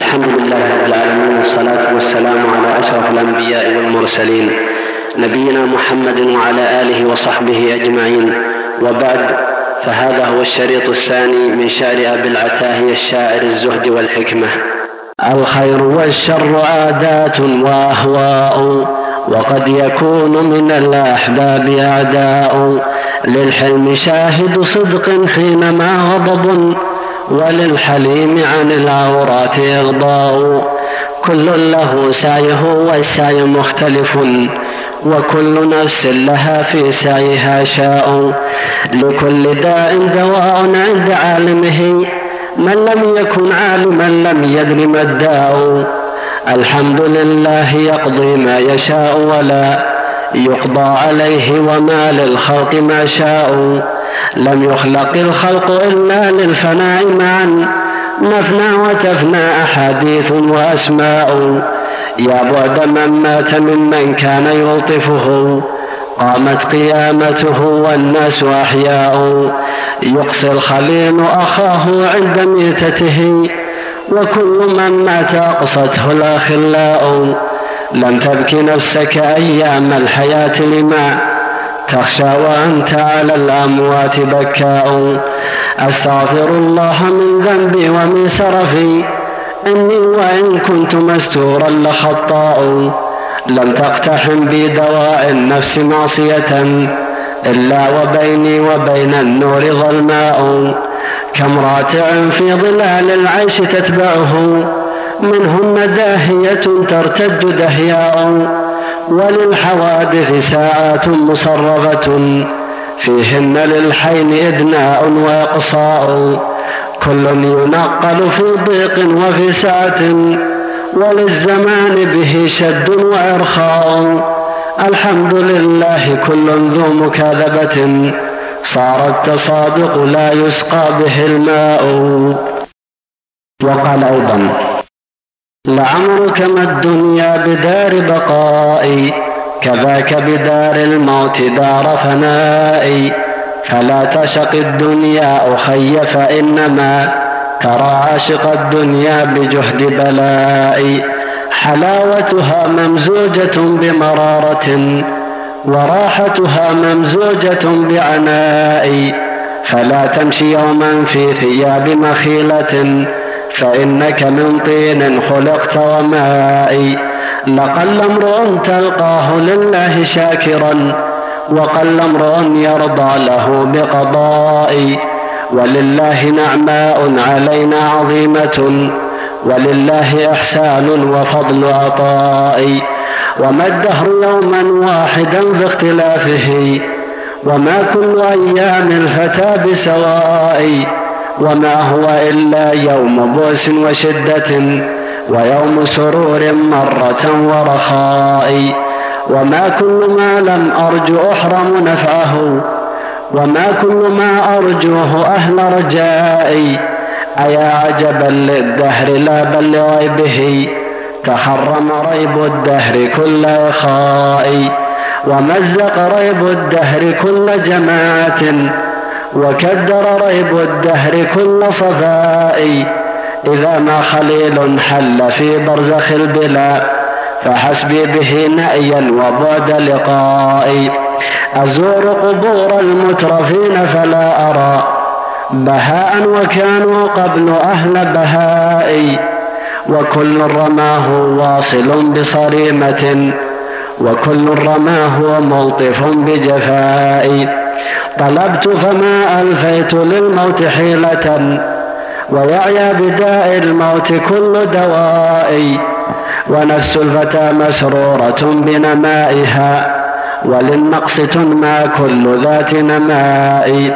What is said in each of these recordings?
الحمد لله رب العالمين والصلاة والسلام على أشرف الأنبياء والمرسلين نبينا محمد وعلى آله وصحبه أجمعين. وبعد فهذا هو الشريط الثاني من شعر أبي العتاهية الشاعر الزهد والحكمة. الخير والشر عادات وأهواء وقد يكون من الأحباب أعداء. للحلم شاهد صدق حينما غضب. وللحليم عن العورات إغضاء. كل له سعيه والسعي مختلف وكل نفس لها في سعيها شاء. لكل داء دواء عند عالمه من لم يكن عالما لم يدر ما الداء. الحمد لله يقضي ما يشاء ولا يقضى عليه وما للخلق ما شاء. لم يخلق الخلق إلا للفناء معا. نفنى وتفنى أحاديث وأسماء. يا بعد من مات ممن كان يلطفه. قامت قيامته والناس أحياء. يقصي الخليل أخاه عند ميتته. وكل من مات أقصته الأخلاء. لم تبك نفسك أيام الحياة لما تخشى وأنت على الأموات بكاء. أستغفر الله من ذنبي ومن سرفي إني وإن كنت مستورا لخطاء. لم تقتحم بي دواء النفس معصية. إلا وبيني وبين النور ظلماء. كم راتع في ظلال العيش تتبعه. منهم داهية ترتج دهياء. وللحوادث ساعات مصرفة فيهن للحين إدناء وإقصاء. كل ينقل في ضيق وفي ساعة وللزمان به شد وإرخاء. الحمد لله كل ذو مكاذبة صار التصادق لا يسقى به الماء. وقال أيضا لعمرك ما الدنيا بدار بقائي كذاك بدار الموت دار فنائي. فلا تشق الدنيا أخي فإنما ترى عاشق الدنيا بجهد بلائي. حلاوتها ممزوجة بمرارة وراحتها ممزوجة بعنائي فلا تمشي يوما في ثياب مخيلة فإنك من طين خلقت وماء لقل امرؤ تلقاه لله شاكرا وقل امرؤ يرضى له بقضائي. ولله نعماء علينا عظيمة ولله إحسان وفضل عطائي. وما الدهر يوما واحدا باختلافه وما كل أيام الفتى بسوائي. وما هو إلا يوم بؤس وشدة ويوم سرور مرة ورخاء وما كل ما لم أرجو أحرم نفعه وما كل ما أرجوه أهل رجائي أيا عجبا للدهر لا بل لغيبه تحرم ريب الدهر كل إخائي ومزق ريب الدهر كل جماعة وكدر ريب الدهر كل صفائي إذا ما خليل حل في برزخ البلا فحسبي به نأيا وبعد لقائي أزور قبور المترفين فلا أرى بهاء وكانوا قبل أهل بهائي وكل رماه واصل بصريمة وكل رماه ملطف بجفائي طلبت فما ألفيت للموت حيلة ويعيا بداء الموت كل دوائي ونفس الفتى مسرورة بنمائها وللنقص تنمى كل ذات نمائي.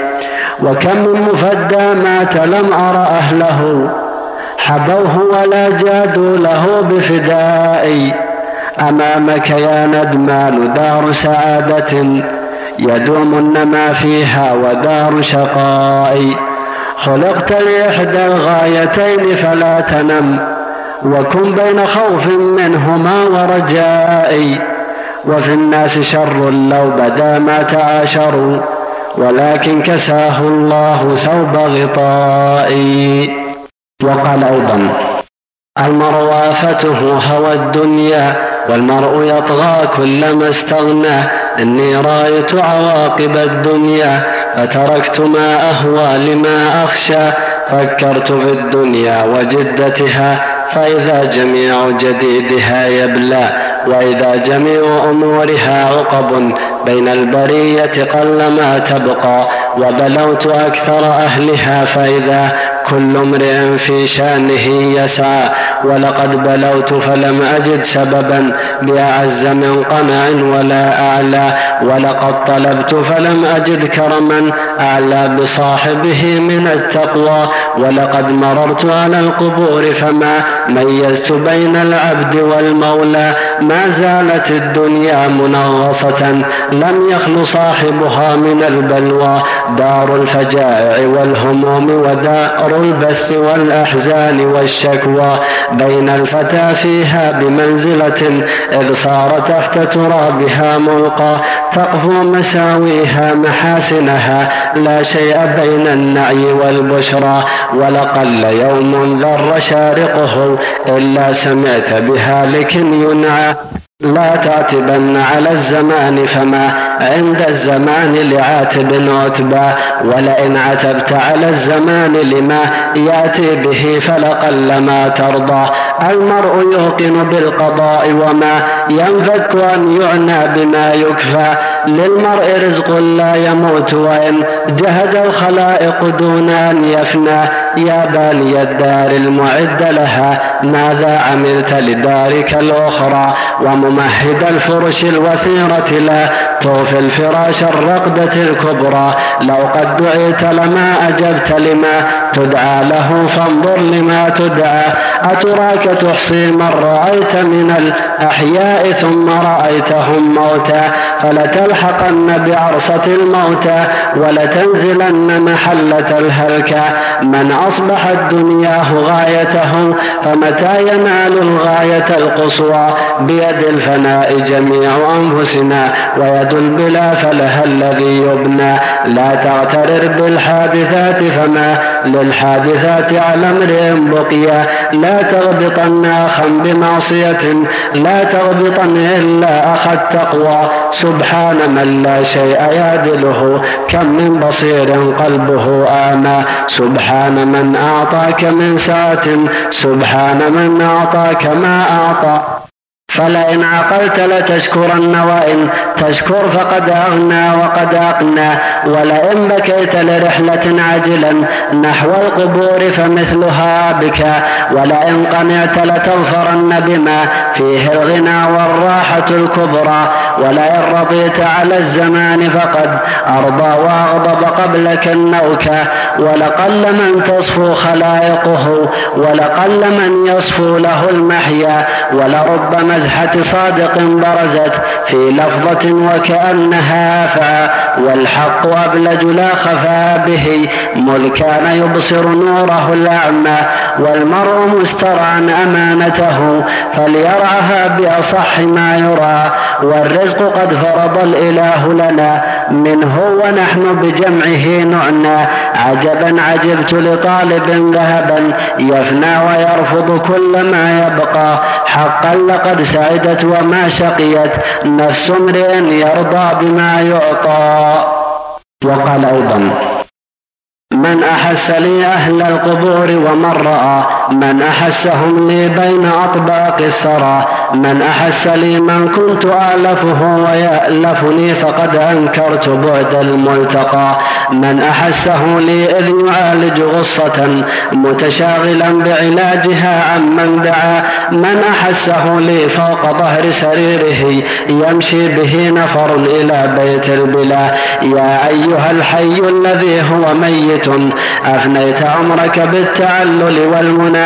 وكم من مفدى مات لم أر أهله حبوه ولا جادوا له بفدائي. أمامك يا ندمان دار سعادة. يدوم ما فيها ودار شقاء خلقت لإحدى الغايتين فلا تنم وكن بين خوف منهما ورجاء وفي الناس شر لو بدا ما تعاشروا ولكن كساه الله ثوب غطائي وقال أيضا المرء وافته هوى الدنيا والمرء يطغى كلما استغنى أني رأيت عواقب الدنيا فتركت ما أهوى لما أخشى فكرت في الدنيا وجدتها فإذا جميع جديدها يبلى وإذا جميع أمورها عقب بين البرية قل ما تبقى وبلوت أكثر أهلها فإذا كل امرئ في شأنه يسعى ولقد بلوت فلم أجد سببا لأعز من قمع ولا أعلى. ولقد طلبت فلم أجد كرما أعلى بصاحبه من التقوى. ولقد مررت على القبور فما ميزت بين العبد والمولى. ما زالت الدنيا منغصة لم يخل صاحبها من البلوى. دار الفجائع والهموم ودار البث والأحزان والشكوى. بين الفتى فيها بمنزلة إذ صار تحت ترابها ملقى. تقهو مساويها محاسنها لا شيء بين النعي والبشرى. ولقل يوم ذر شارقه إلا سمعت بهالك ينعى. لا تعتبن على الزمان فما عند الزمان لعاتب عتبا ولئن عتبت على الزمان لما يأتي به فلقل ما ترضى. المرء يوقن بالقضاء وما ينفك أن يعنى بما يكفى. للمرء رزق لا يموت وإن جهد الخلائق دون أن يفنى. يا بالي الدار المعد لها ماذا عملت لدارك الأخرى؟ وممهد الفرش الوثيرة لا توفي الفراش الرقدة الكبرى. لو قد دعيت لما أجبت لما تدعى له فانظر لما تدعى. أتراك تحصي من رأيت من الأحياء ثم رأيتهم موتى. فلتلحقن بعرصة الموتى ولتنزلن محلة الهلكى. من أصبحت دنياه غايته فمتى ينال الغاية القصوى؟ بيد الفناء جميع أنفسنا ويد البلا فلها الذي يبنى. لا تغترر بالحادثات فما للحادثات على امرئ بقيا لا تغبطن أخا بمعصية لا تغبطن إلا أخا التقوى. سبحان من لا شيء يعدله كم من بصير قلبه آمى. سبحان من أعطاك من سعة سبحان من أعطاك ما أعطى. فلئن عقلت لتشكرن وإن تشكر فقد أغنى وقد أقنى ولئن بكيت لرحلة عجلا نحو القبور فمثلها بك ولئن قنعت لتظفرن بما فيه الغنى والراحة الكبرى ولئن رضيت على الزمان فقد أرضى وأغضب قبلك النوكى ولقل من تصفو خلائقه ولقل من يصفو له المحيا ولربما نزهة صادق برزت في لفظة وكأنها هافا والحق أبلج لا خفا به ملكان يبصر نوره الأعمى والمرء مسترعا أمانته فليرعها بأصح ما يرى والرزق قد فرض الإله لنا منه ونحن بجمعه نعنى عجبا عجبت لطالب ذهبا يفنى ويرفض كل ما يبقى حقا لقد سعدت وما شقيت. نفس امرئ يرضى بما يعطى. وقال أيضا من أحس لي أهل القبور ومن رأى. من أحسهم لي بين أطباق الثرى من أحس لي من كنت آلفه ويألفني فقد أنكرت بعد الملتقى من أحسه لي إذ يعالج غصة متشاغلا بعلاجها عمن دعا من أحسه لي فوق ظهر سريره يمشي به نفر إلى بيت البلا. يا أيها الحي الذي هو ميت أفنيت عمرك بالتعلل والمنى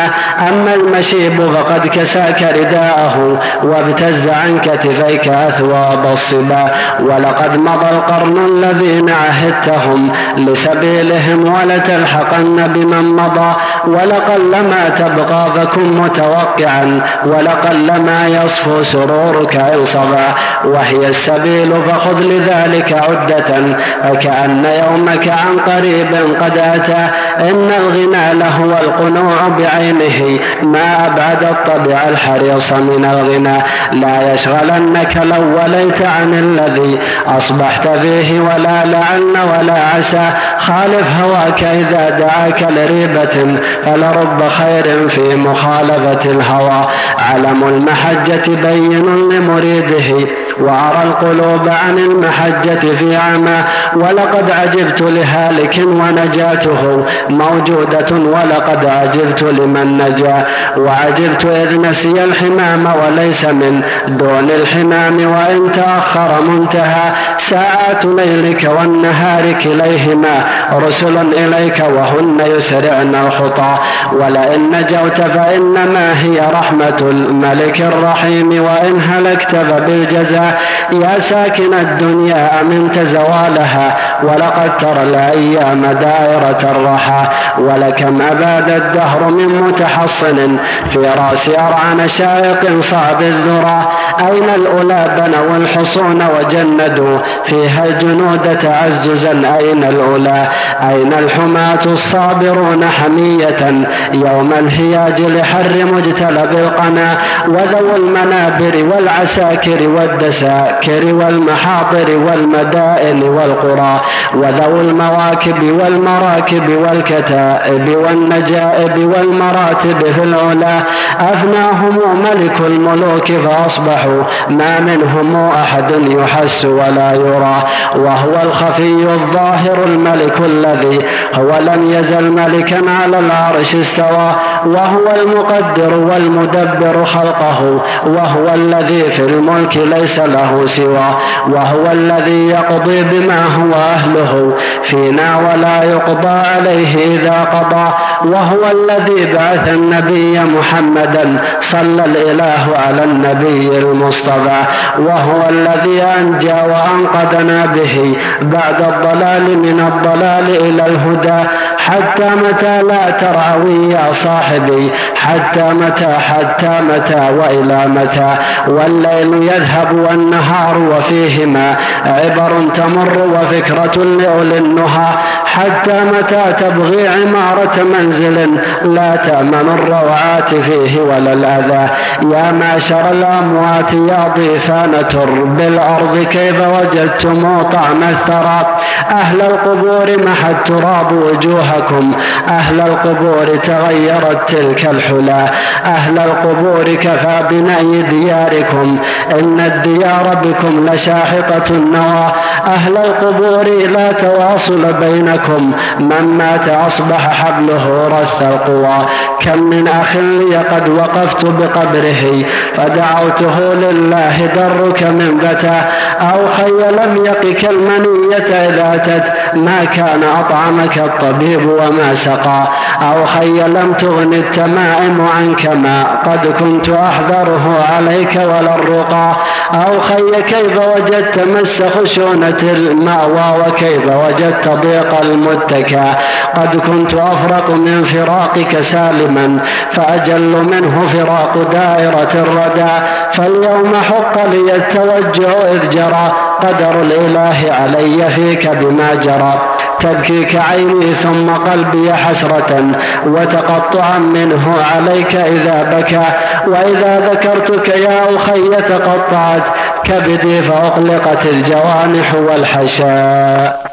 أما المشيب فقد كساك رداءه وابتز عن كتفيك أثواب الصبا ولقد مضى القرن الذين عهدتهم لسبيلهم ولتلحقن بمن مضى ولقلما تبقى فكن متوقعا ولقلما يصفو سرورك إن صبا وهي السبيل فخذ لذلك عدة وكأن يومك عن قريب قد أتى إن الغنى لهو القنوع بعين نعيمه ما أبعد الطبع الحريص من الغنى لا يشغلنك لو وليت عن الذي أصبحت فيه ولا لعن ولا عسى خالف هواك إذا دعاك لريبة فلرب خير في مخالفة الهوى علم المحجة بين لمريده وأرى القلوب عن المحجة في عمى ولقد عجبت لهالك ونجاته موجودة ولقد عجبت لمن نجا وعجبت إذ نسي الحمام وليس من دون الحمام وإن تأخر منتهى ساعات ليلك والنهار كليهما رسل إليك وهن يسرعن الخطى ولئن نجوت فإنما هي رحمة الملك الرحيم وإن هلكت فبالجزاء يا ساكن الدنيا أمنت زوالها ولقد ترى الأيام دائرة الرحى ولكم أباد الدهر من متحصن في رأس أرعن شائق صعب الذرى أين الأولى بنوا الحصون وجندوا فيها الجنود تعززا؟ أين الأولى؟ أين الحماة الصابرون حمية يوم الهياج لحر مجتلب القنا وذو المنابر والعساكر والدساكر والمحاضر والمدائن والقرى وذو المواكب والمراكب والكتائب والنجائب والمراتب في العلا أفناهم ملك الملوك فأصبح يصبح ما منهم أحد يحس ولا يرى. وهو الخفي الظاهر الملك الذي هو لم يزل ملكا على العرش استوى. وهو المقدر والمدبر خلقه. وهو الذي في الملك ليس له سوى. وهو الذي يقضي بما هو أهله. فينا ولا يقضى عليه إذا قضى. وهو الذي بعث النبي محمدا صلى الإله على النبي المصطفى وهو الذي أنجى وأنقذنا به بعد الضلال من الضلال إلى الهدى. حتى متى لا تراوي يا صاحبي حتى متى حتى متى وإلى متى. والليل يذهب والنهار وفيهما عبر تمر وفكرة لأولي النهى. حتى متى تبغي عمارة منزل لا تأمن الروعات فيه ولا الأذى. يا معشر الأموات يا ضيفان ترب الأرض كيف وجدتم طعم الثرى؟ أهل القبور محى التراب وجوها أرواحكم أهل القبور تغيرت تلك الحلا أهل القبور كفى بنعي دياركم. إن الديار بكم لشاحقة النوى. أهل القبور لا تواصل بينكم. من مات أصبح حبله رث القوى. كم من أخ لي قد وقفت بقبره. فدعوته لله درك من بتا أو خي لم يقك المنية إذا أتت. ما كان أطعمك الطبيب وما سقى. أو حي لم تغن التمائم عنك ما قد كنت أحذره عليك ولا الرقى. أو خي كيف وجدت مس خشونة المأوى وكيف وجدت ضيق المتكى. قد كنت أفرق من فراقك سالما فأجل منه فراق دائرة الردى. فاليوم حق لي التوجه إذ جرى. قدر الإله علي فيك بما جرى. تبكيك عيني ثم قلبي حسرة وتقطعا منه عليك إذا بكى وإذا ذكرتك يا أخي تقطعت كبدي فأقلقت الجوانح والحشاء.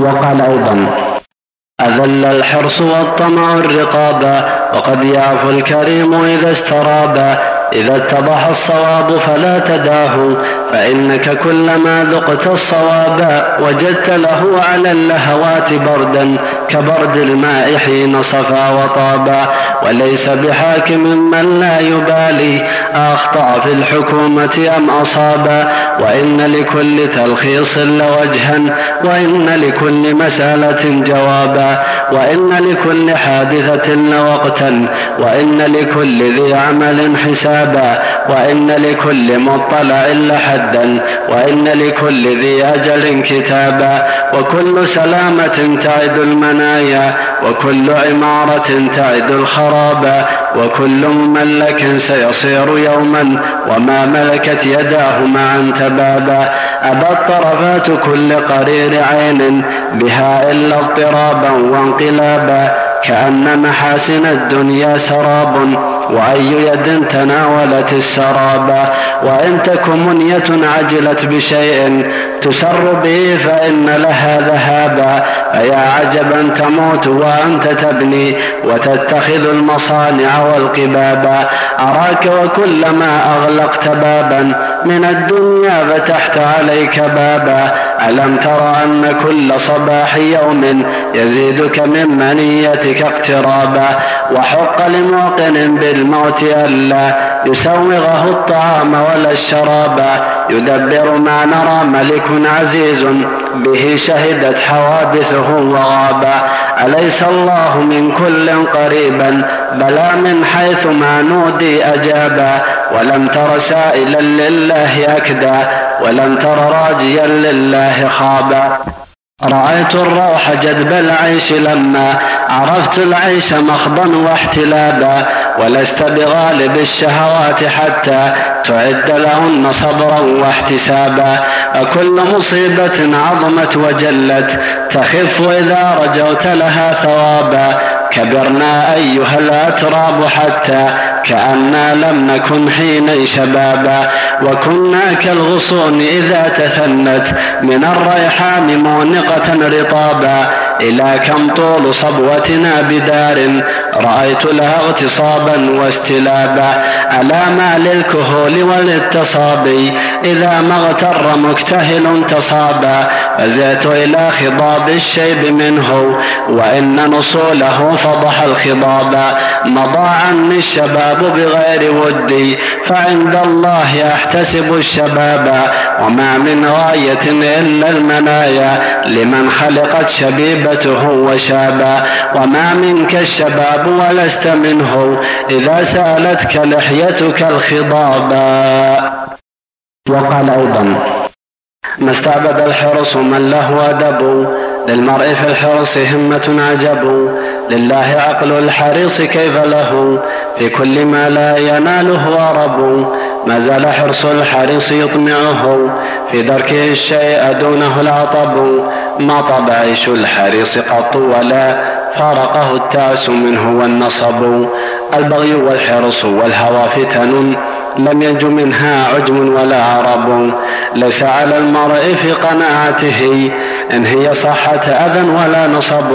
وقال أيضا أذل الحرص والطمع الرقاب وقد يعفو الكريم إذا استراب إذا اتضح الصواب فلا تداه فإنك كلما ذقت الصواب وجدت له على اللهوات بردا كبرد الماء حين صفى وطابا وليس بحاكم من لا يبالي أخطأ في الحكومة أم أصابا وإن لكل تلخيص لوجها وإن لكل مسألة جوابا وإن لكل حادثة لوقتا وإن لكل ذي عمل حسابا وإن لكل مطلع لحدا معدا وإن لكل ذي أجل كتابا وكل سلامة تعد المنايا وكل عمارة تعد الخرابا وكل مملك سيصير يوما وما ملكت يداه معا تبابا أبى الطرفات كل قرير عين بها إلا اضطرابا وانقلابا كأن محاسن الدنيا سراب وأي يد تناولت السراب وإن تك منية عجلت بشيء تسر به فإن لها ذهابا أيا عجبا تموت وأنت تبني وتتخذ المصانع والقبابا أراك وكلما أغلقت بابا من الدنيا فتحت عليك بابا ألم ترى أن كل صباح يوم يزيدك من منيتك اقترابا وحق لموقن بالله الموت ألا يسوغه الطعام ولا الشراب. يدبر ما نرى ملك عزيز به شهدت حوادثه وغابا أليس الله من كل قريبا؟ بلى من حيث ما نودي أجابا. ولم تر سائلا لله أكدا. ولم تر راجيا لله خابا. رأيت الروح جذب العيش لما عرفت العيش مخضا واحتلابا ولست بغالب الشهوات حتى تعد لهن صبرا واحتسابا أكل مصيبة عظمت وجلت تخف إذا رجوت لها ثوابا كبرنا أيها الأتراب حتى كأنا لم نكن حين شبابا وكنا كالغصون إذا تثنت من الريحان مونقة رطابا إلى كم طول صبوتنا بدار؟ رأيت لها اغتصابا واستلابا. ألا ما للكهول والاتصابي إذا ما اغتر مكتهل تصابا فزعت إلى خضاب الشيب منه وإن نصوله فضح الخضاب. مضى عني الشباب بغير ودي فعند الله أحتسب الشبابا وما من غاية إلا المنايا لمن خلقت شبيبته وشابا وما منك الشباب ولست منه إذا سألتك لحيتك الخضابا وقال أيضا ما استعبد الحرص من له أدب للمرء في الحرص همة عجب لله عقل الحريص كيف له؟ في كل ما لا يناله أرب ما زال حرص الحريص يطمعه في دركه الشيء دونه العطب ما طب عيش الحريص قط ولا فارقه التعس منه والنصب. البغي والحرص والهوى فتن. لم ينج منها عجم ولا عرب. ليس على المرء في قناعته إن هي صحة أذى ولا نصب.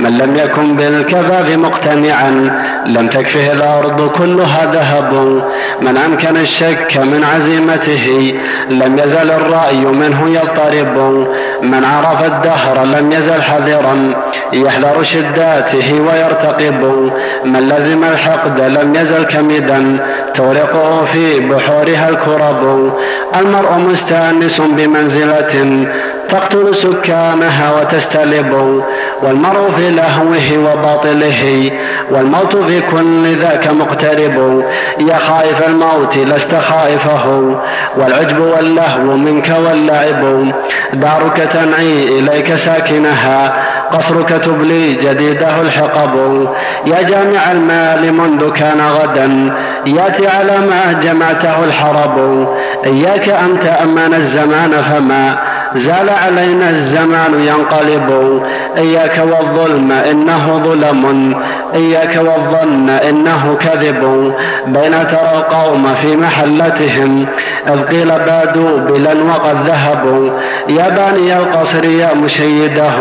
من لم يكن بالكذاب مقتنعا لم تكفه الأرض كلها ذهب. من أمكن الشك من عزيمته لم يزل الرأي منه يضطرب. من عرف الدهر لم يزل حذرا يحذر شداته ويرتقب. من لزم الحقد لم يزل كمدا تورقه في بحورها الكرب. المرء مستأنس بمنزلة تقتل سكانها وتستلب. والمرء في لهوه وباطله والموت في كل ذاك مقترب. يا خائف الموت لست خائفه والعجب واللهو منك واللعب. دارك تنعي إليك ساكنها قصرك تبلي جديده الحقب. يا جامع المال منذ كان غدا ياتي على ما جمعته الحرب. إياك أن تأمن الزمان فما زال علينا الزمان ينقلب. إياك والظلم إنه ظلم. إياك والظن إنه كذب. بين ترى القوم في محلتهم إذ قيل بادوا بلا وقد ذهبوا. يا باني القصر يا مشيده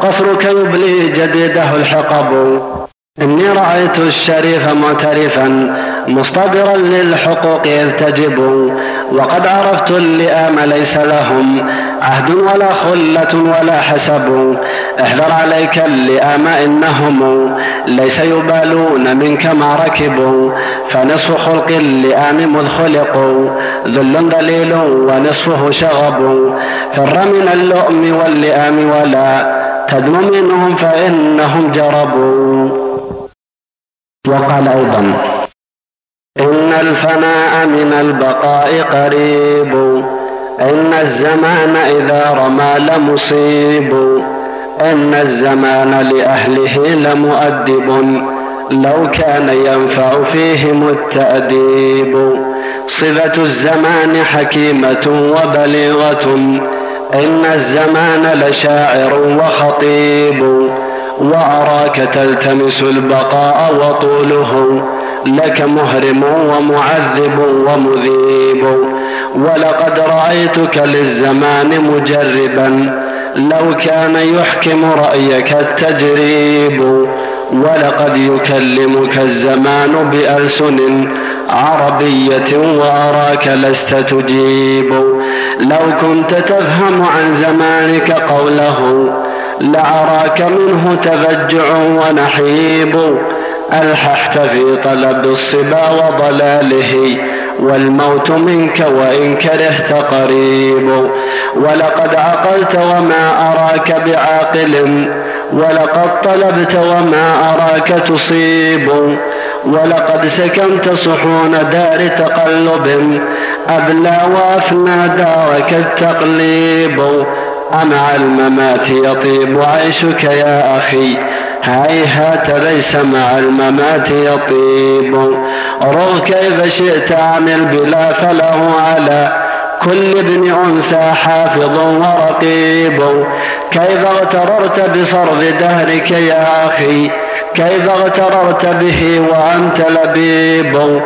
قصرك يبلي جديده الحقب. إني رأيت الشريف معترفا مصطبرا للحقوق إذ وقد عرفت اللئام ليس لهم عهد ولا خلة ولا حسب. احذر عليك اللئام إنهم ليس يبالون منك ما ركبوا. فنصف خلق اللئام مذ خلقوا ذل ذليل ونصفه شغب. فر من اللؤم واللئام ولا تدم منهم فإنهم جربوا. وقال أيضا أن الفناء من البقاء قريب. إن الزمان إذا رمى لمصيب. إن الزمان لأهله لمؤدب. لو كان ينفع فيهم التأديب. صفة الزمان حكيمة وبليغة. إن الزمان لشاعر وخطيب. وأراك تلتمس البقاء وطوله. لك مهرم ومعذب ومذيب. ولقد رأيتك للزمان مجربا. لو كان يحكم رأيك التجريب. ولقد يكلمك الزمان بألسن عربية وأراك لست تجيب. لو كنت تفهم عن زمانك قوله لعراك منه تفجع ونحيب. ألححت في طلب الصبا وضلاله والموت منك وإن كرهت قريب. ولقد عقلت وما أراك بعاقل ولقد طلبت وما أراك تصيب. ولقد سكنت صحون دار تقلب أبلى وأفنى دارك التقليب. أمع الممات يطيب عيشك يا أخي هيهات ليس مع الممات يطيب. روح كيف شئت عن البلا فله على كل ابن أنثى حافظ ورقيب. كيف اغتررت بصرف دهرك يا أخي؟ كيف اغتررت به وأنت لبيب؟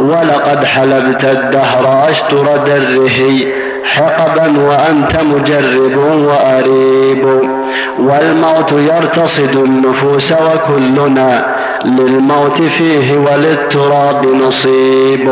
ولقد حلبت الدهر أشتر دره حقبا وأنت مجرب وأريب. والموت يرتصد النفوس وكلنا للموت فيه وللتراب نصيب.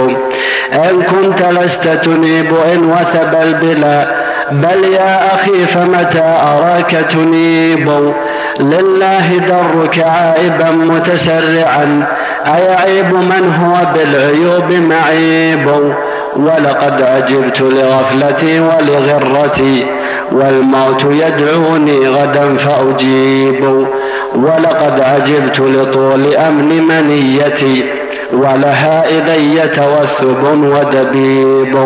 إن كنت لست تنيب إن وثب البلا بل يا أخي فمتى أراك تنيب؟ لله درك عائبا متسرعا أيعيب من هو بالعيوب معيب؟ ولقد عجبت لغفلتي ولغرتي والموت يدعوني غدا فأجيب. ولقد عجبت لطول أمن منيتي ولها إذي توثب ودبيب.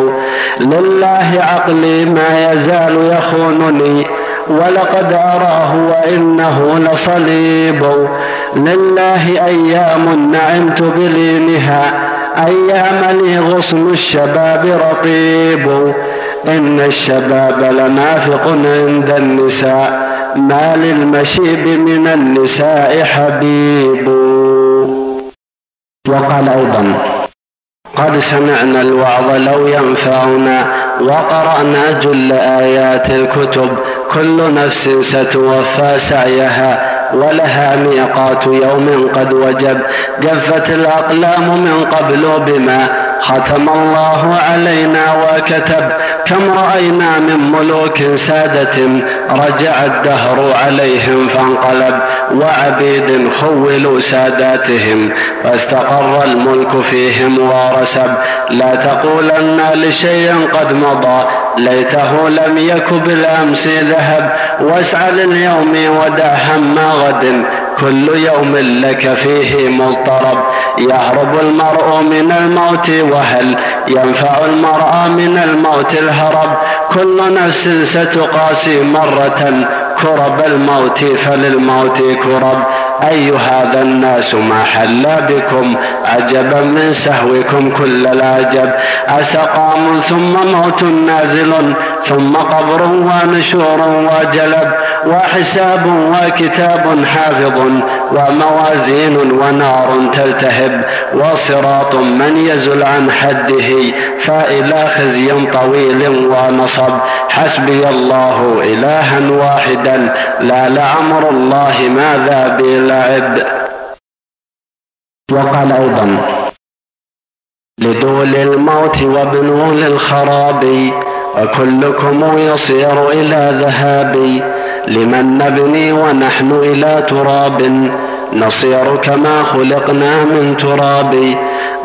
لله عقلي ما يزال يخونني ولقد أراه وإنه لصليب. لله أيام نعمت بلينها أيام لي غصن الشباب رطيب. إن الشباب لنافق عند النساء ما للمشيب من النساء حبيب. وقال أيضا قد سمعنا الوعظ لو ينفعنا وقرأنا جل آيات الكتب كل نفس ستوفى سعيها ولها ميقات يوم قد وجب جفت الأقلام من قبل بما ختم الله علينا وكتب كم رأينا من ملوك سادة رجع الدهر عليهم فانقلب وعبيد خولوا ساداتهم فاستقر الملك فيهم ورسب لا تقولن لشيء قد مضى ليته لم يك بالأمس ذهب واسعى لليوم ودع هم غد كل يوم لك فيه مضطرب. يهرب المرء من الموت وهل ينفع المرء من الموت الهرب؟ كل نفس ستقاسي مرة كرب الموت فللموت كرب. أي هذا الناس ما حل بكم عجبا من سهوكم كل العجب أسقام ثم موت نازل ثم قبر ونشور وجلب وحساب وكتاب حافظ وموازين ونار تلتهب وصراط من يزل عن حده فإلى خزي طويل ونصب حسبي الله إلها واحدا لا لعمر الله ماذا بي اللعب وقال أيضا لدول الموت وبنول للخراب وكلكم يصير إلى ذهاب لمن نبني ونحن إلى تراب نصير كما خلقنا من تراب.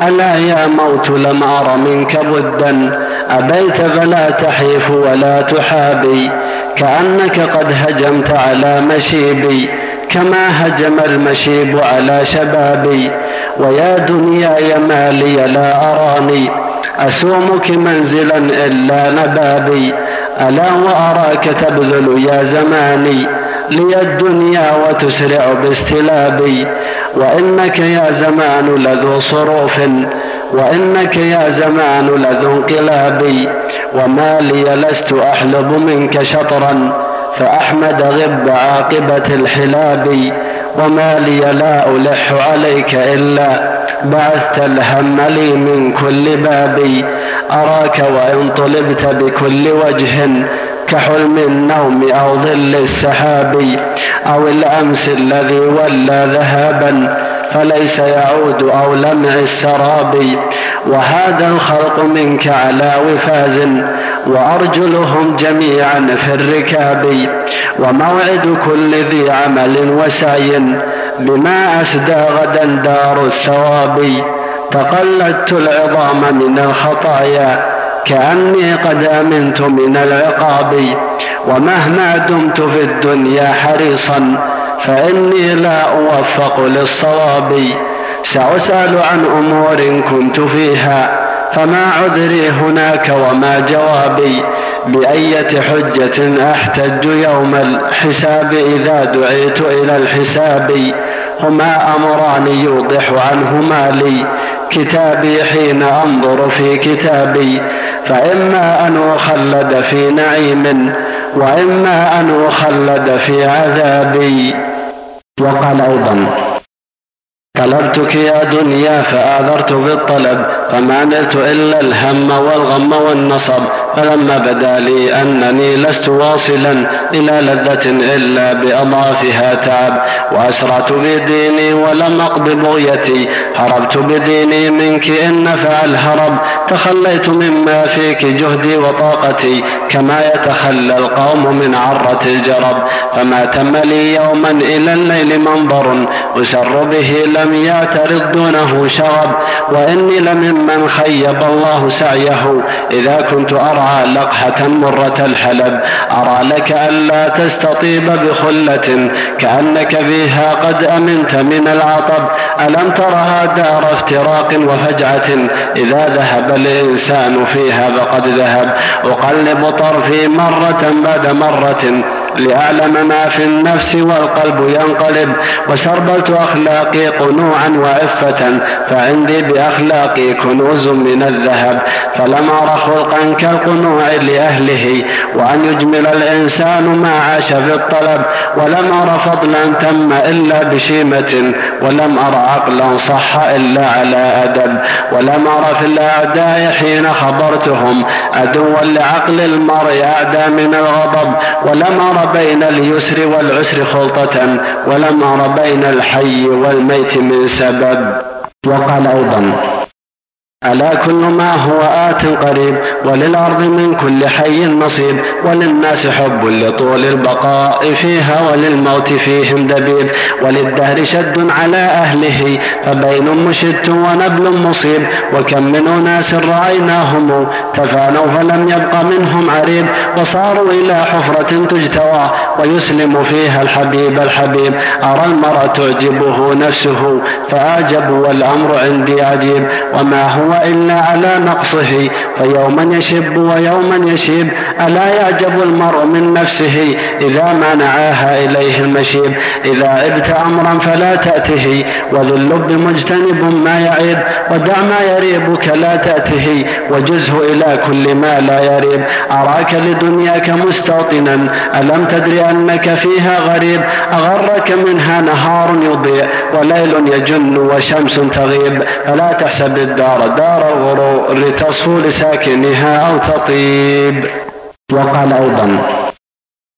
ألا يا موت لم أر منك بدا أبيت فلا تحيف ولا تحابي كأنك قد هجمت على مشيبي. كما هجم المشيب على شبابي ويا دنياي ما لي لا أراني أسومك منزلا إلا نبابي ألا وأراك تبذل يا زماني لي الدنيا وتسرع باستلابي وإنك يا زمان لذو صروف وإنك يا زمان لذو انقلابي وما لي لست أحلب منك شطرا. فأحمد غب عاقبة الحلاب وما لي لا ألح عليك إلا بعثت الهم لي من كل بابي أراك وإن طلبت بكل وجه كحلم النوم أو ظل السحاب أو الأمس الذي ولى ذهابا فليس يعود أو لمع السراب وهذا الخلق منك على وفاز وأرجلهم جميعا في الركاب وموعد كل ذي عمل وسعي بما أسدى غدا دار الثواب تقلدت العظام من الخطايا كأني قد أمنت من العقاب ومهما دمت في الدنيا حريصا فإني لا أوفق للصواب سأسأل عن أمور كنت فيها فما عذري هناك وما جوابي بأية حجة أحتج يوم الحساب إذا دعيت إلى الحساب. هما أمران يوضح عنهما لي كتابي حين أنظر في كتابي. فإما أن أخلد في نعيم وإما أن أخلد في عذابي. وقال أيضا طلبتك يا دنيا فآذرت بالطلب فما نلت إلا الهم والغم والنصب فلما بدا لي أنني لست واصلا إلى لذة إلا بأضعافها تعب وأسرعت بديني ولم أقض بغيتي. هربت بديني منك إن نفع الهرب. تخليت مما فيك جهدي وطاقتي. كما يتخلى القوم من عرة الجرب. فما تم لي يوما إلى الليل منظر. أسر به لم يعترض دونه شغب. وإني لممن خيب الله سعيه. إذا كنت أرى أرعى لقحة مرة الحلب أرى لك ألا تستطيب بخلة كأنك فيها قد أمنت من العطب. ألم ترها دار افتراق وفجعة؟ إذا ذهب الإنسان فيها فقد ذهب. أقلب طرفي مرة بعد مرة. لأعلم ما في النفس والقلب ينقلب وشربت أخلاقي قنوعا وعفة فعندي بأخلاقي كنوز من الذهب فلم أر خلقا كالقنوع لأهله وأن يجمل الإنسان ما عاش في الطلب ولم أر فضلا تم إلا بشيمة ولم أر عقلا صح إلا على أدب ولم أر في الأعداء حين خبرتهم عدوا لعقل المرء أعدى من الغضب ولم أر بين اليسر والعسر خلطة ولم أر بين الحي والميت من سبب. وقال أيضا ألا كل ما هو آت قريب وللأرض من كل حي نصيب وللناس حب لطول البقاء فيها وللموت فيهم دبيب وللدهر شد على أهله فبين مشت ونبل مصيب وكم من أناس رأيناهم تفانوا فلم يبق منهم عريب وصاروا إلى حفرة تجتوى ويسلم فيها الحبيب الحبيب أرى المرء تعجبه نفسه فأعجب والأمر عندي عجيب وما هو وإلا على نقصه فيوما يشب ويوما يشيب ألا يعجب المرء من نفسه إذا ما نعاها إليه المشيب إذا عبت أمرا فلا تأته وذو اللب مجتنب ما يعيب ودع ما يريبك لا تأته وجزه إلى كل ما لا يريب أراك لدنياك مستوطنا ألم تدري أنك فيها غريب أغرك منها نهار يضيء وليل يجن وشمس تغيب فلا تحسب الدار دار الغرور لتصفو لساكنها أو تطيب. وقال أيضا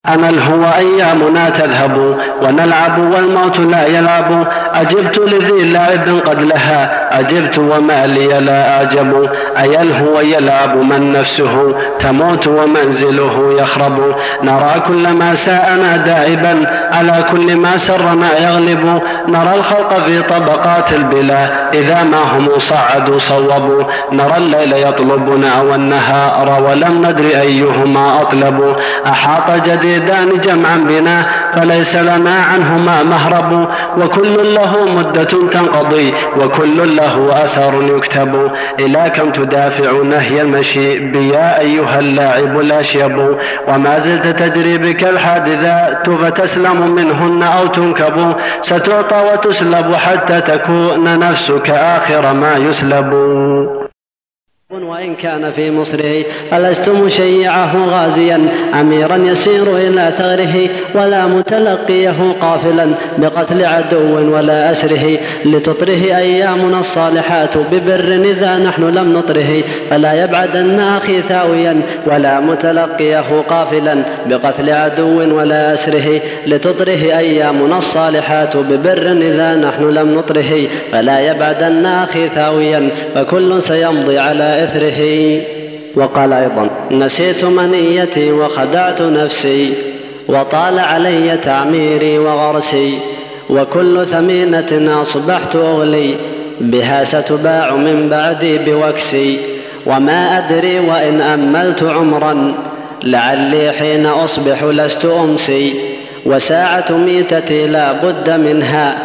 أمل هو أيامنا تذهب ونلعب والموت لا يلعب أجبت لذي لعب قد لها أجبت وما لي لا أعجب أيل هو يلعب من نفسه تموت ومنزله يخرب نرى كل ما ساءنا دائبا على كل ما سرنا يغلب نرى الخلق في طبقات البلا إذا ما هم صعدوا صوبوا نرى الليل يطلبنا والنهار ولم ندر أيهما أطلب أحاط جديد يريدان جمعا بنا فليس لنا عنهما مهرب وكل له مدة تنقضي وكل له أثر يكتب. إلى كم تدافع نهي المشي بيا أيها اللاعب الأشيب وما زلت تجري بك الحادثات فتسلم منهن أو تنكب. ستعطى وتسلب حتى تكون نفسك آخر ما يسلب. وإن كان في مصره ألست مشيعه غازيا أميرا يسير إلى ثغره ولا متلقيه قافلا بقتل عدو ولا أسره لتطره أيامنا الصالحات ببر إذا نحن لم نطره فلا يبعدن أخي ثاويا ولا متلقيه قافلا بقتل عدو ولا أسره لتطره أيامنا الصالحات ببر إذا نحن لم نطره فلا يبعدن أخي ثاويا فكل سيمضي على إثره. بأمره وقال أيضا نسيت منيتي وخدعت نفسي وطال علي تعميري وغرسي وكل ثمينة أصبحت أغلي بها ستباع من بعدي بوكسي وما أدري وإن أملت عمرا لعلي حين أصبح لست أمسي وساعة ميتتي لا بد منها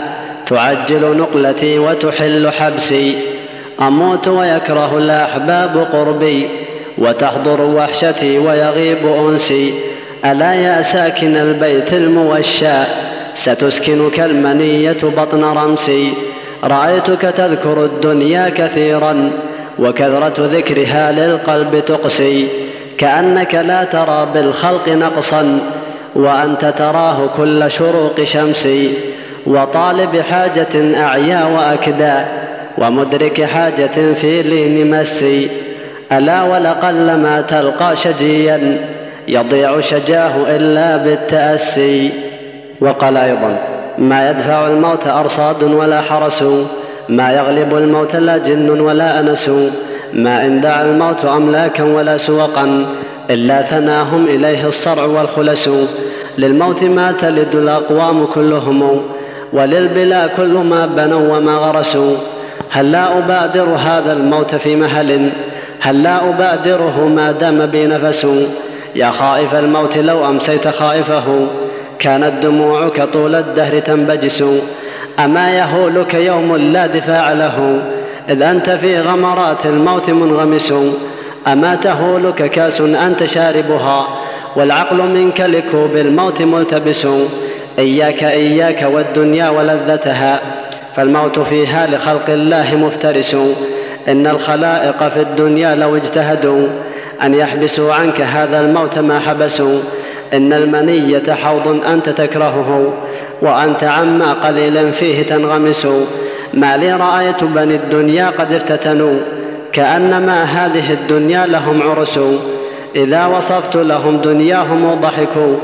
تعجل نقلتي وتحل حبسي. أموت ويكره الأحباب قربي وتحضر وحشتي ويغيب أنسي. ألا يا ساكن البيت الموشى؟ ستسكنك المنية بطن رمسي. رأيتك تذكر الدنيا كثيرا وكثرة ذكرها للقلب تقسي. كأنك لا ترى بالخلق نقصا وأنت تراه كل شروق شمسي. وطالب حاجة أعيا وأكدى ومدرك حاجة في لين مسي. ألا ولقل ما تلقى شجيا يضيع شجاه إلا بالتأسي. وقال أيضا ما يدفع الموت أرصاد ولا حرس ما يغلب الموت لا جن ولا أنس ما إن دعا الموت أملاكا ولا سوقا إلا ثناهم إليه الصرع والخلس. للموت ما تلد الأقوام كلهم وللبلا كل ما بنوا وما غرسوا. هل لا أبادر هذا الموت في مهل هل لا أبادره ما دام بي نفس؟ يا خائف الموت لو أمسيت خائفه كانت دموعك طول الدهر تنبجس. أما يهولك يوم لا دفاع له إذ أنت في غمرات الموت منغمس. أما تهولك كأس أنت شاربها والعقل منك لكوب الموت ملتبس. إياك إياك والدنيا ولذتها. فالموت فيها لخلق الله مفترس. إن الخلائق في الدنيا لو اجتهدوا أن يحبسوا عنك هذا الموت ما حبسوا. إن المنية حوض أنت تكرهه وأنت عما قليلا فيه تنغمس. ما لي رأيت بني الدنيا قد افتتنوا. كأنما هذه الدنيا لهم عرس. إذا وصفت لهم دنياهم ضحكوا.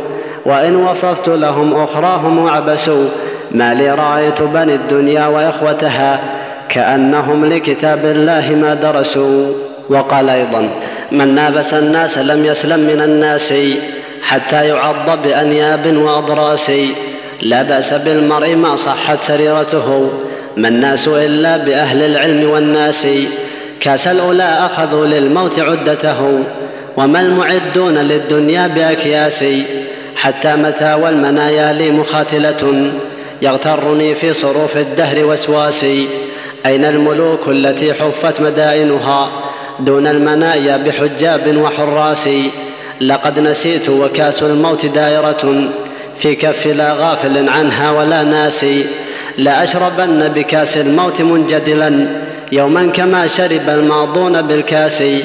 وإن وصفت لهم أخراهم عبسوا. ما لي رأيت بني الدنيا وإخوتها كأنهم لكتاب الله ما درسوا. وقال أيضا من نابس الناس لم يسلم من الناس حتى يعض بأنياب وأضراس. لا بأس بالمرء ما صحت سريرته. ما الناس إلا بأهل العلم والناس. كاس الأولى أخذوا للموت عدته. وما المعدون للدنيا بأكياس. حتى متى والمنايا لي مخاتلة يغترني في صروف الدهر وسواسي. أين الملوك التي حفت مدائنها دون المنايا بحجاب وحراسي لقد نسيت وكاس الموت دائرة في كف لا غافل عنها ولا ناسي لأشربن بكاس الموت منجدلا يوما كما شرب الماضون بالكاسي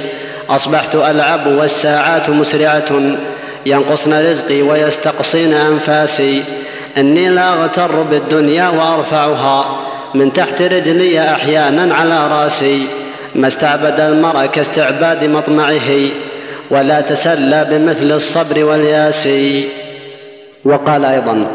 أصبحت ألعب والساعات مسرعة ينقصن رزقي ويستقصين أنفاسي. أني لا أغتر بالدنيا وأرفعها من تحت رجلي أحيانا على رأسي ما استعبد المرء كاستعباد مطمعه ولا تسلى بمثل الصبر والياس. وقال أيضا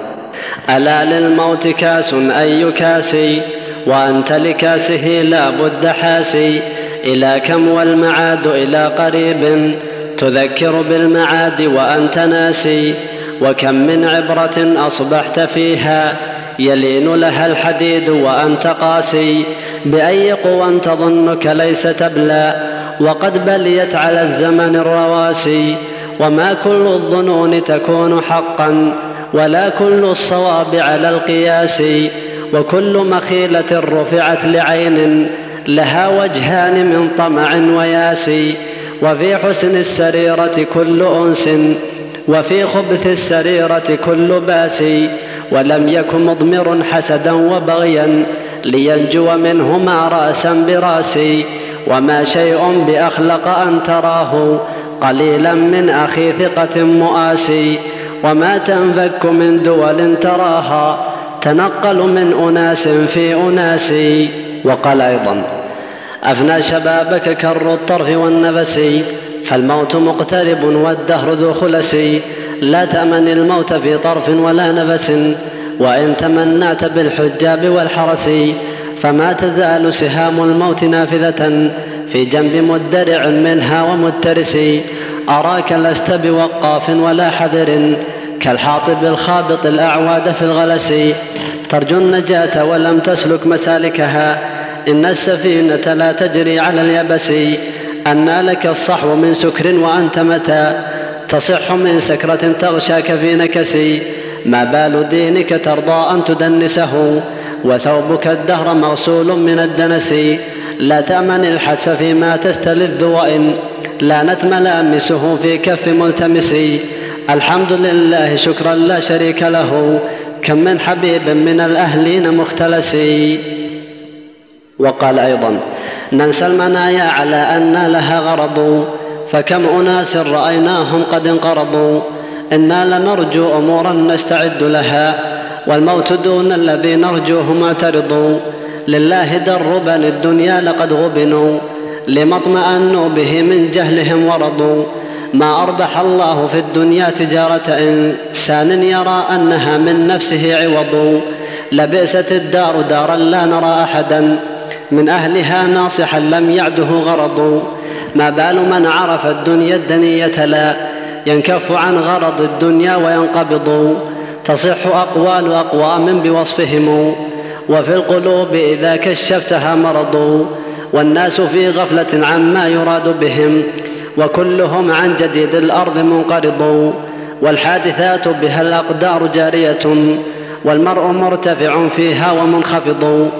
ألا للموت كاس أي كاسي وأنت لكاسه لا بد حاسي إلى كم والمعاد إلى قريب تذكر بالمعاد وأنت ناسي. وكم من عبرة أصبحت فيها يلين لها الحديد وأنت قاسي بأي قوى تظنك ليس تبلى وقد بليت على الزمن الرواسي وما كل الظنون تكون حقا ولا كل الصواب على القياس وكل مخيلة رفعت لعين لها وجهان من طمع وياس وفي حسن السريرة كل أنس وفي خبث السريرة كل باسي ولم يكن مضمر حسدا وبغيا لينجو منهما رأسا براسي وما شيء بأخلق أن تراه قليلا من أخي ثقة مؤاسي وما تنفك من دول تراها تنقل من أناس في أناس وقال أيضا أفنى شبابك كر الطرف والنفس فالموت مقترب والدهر ذو خلسي لا تمن الموت في طرف ولا نفس وإن تمنعت بالحجاب والحرس. فما تزال سهام الموت نافذة في جنب مدرع منها ومترس. أراك لست بوقاف ولا حذر كالحاطب الخابط الأعواد في الغلس. ترجو النجاة ولم تسلك مسالكها إن السفينة لا تجري على اليبس. أن لك الصحو من سكر وأنت متى تصح من سكرة تغشاك في نكسي ما بال دينك ترضى أن تدنسه وثوبك الدهر مغسول من الدنس لا تأمن الحتف فيما تستلذ وإن لانت ملامسه في كف ملتمس الحمد لله شكرا لا شريك له كم من حبيب من الأهلين مختلسي وقال أيضا ننسى المنايا على أن لها غرض فكم أناس رأيناهم قد انقرضوا إنا لنرجو أمورا نستعد لها والموت دون الذي نرجوه معترض لله دربا الدنيا لقد غبنوا لما اطمأنوا به من جهلهم ورضوا ما أربح الله في الدنيا تجارة إنسان يرى أنها من نفسه عوض لبئست الدار دارا لا نرى أحدا من أهلها ناصحا لم يعده غرض. ما بال من عرف الدنيا الدنية لا. ينكف عن غرض الدنيا وينقبض. تصح أقوال أقوام بوصفهم. وفي القلوب إذا كشفتها مرض. والناس في غفلة عما يراد بهم. وكلهم عن جديد الأرض منقرض. والحادثات بها الأقدار جارية. والمرء مرتفع فيها ومنخفض.